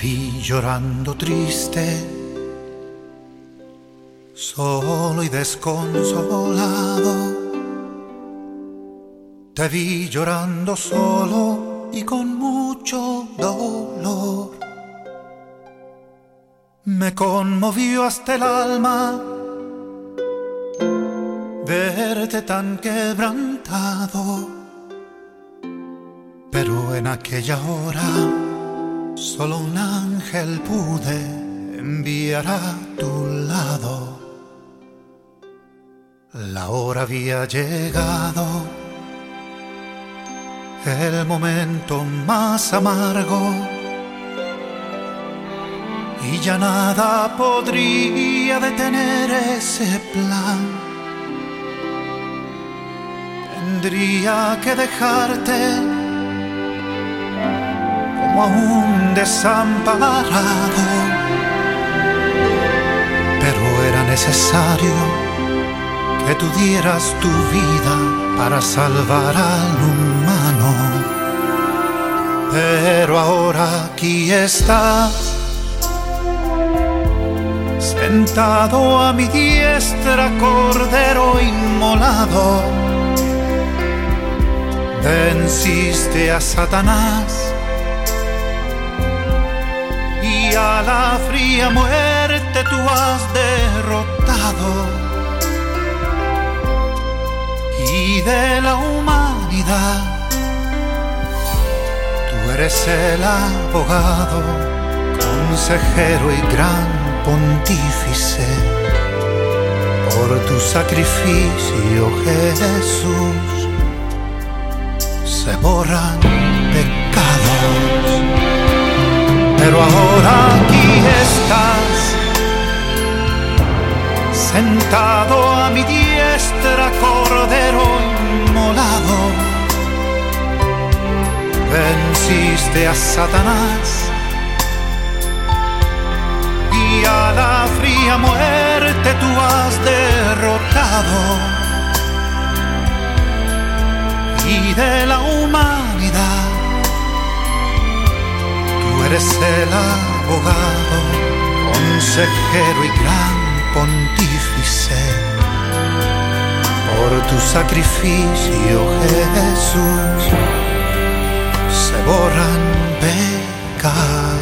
vi llorando triste, solo y desconsolado. Te vi llorando solo y con mucho dolor. Me conmovió hasta el alma verte tan quebrantado. Pero en aquella hora solo un ángel pude enviar a tu lado. La hora había llegado, el momento más amargo. Y ya nada podría detener ese plan. Tendría que dejarte como a un desamparado. Pero era necesario que tú dieras tu vida para salvar al humano. Pero ahora aquí estás, sentado a mi diestra, cordero inmolado. Venciste a Satanás a la fría muerte tú has derrotado. Y de la humanidad, tú eres el abogado, consejero y gran pontífice. Por tu sacrificio, Jesús, se borran pero ahora aquí estás, sentado a mi diestra, cordero inmolado. Venciste a Satanás y a la fría muerte tú has derrotado. Y de la humanidad eres el abogado, consejero y gran pontífice. Por tu sacrificio, Jesús, se borran pecados.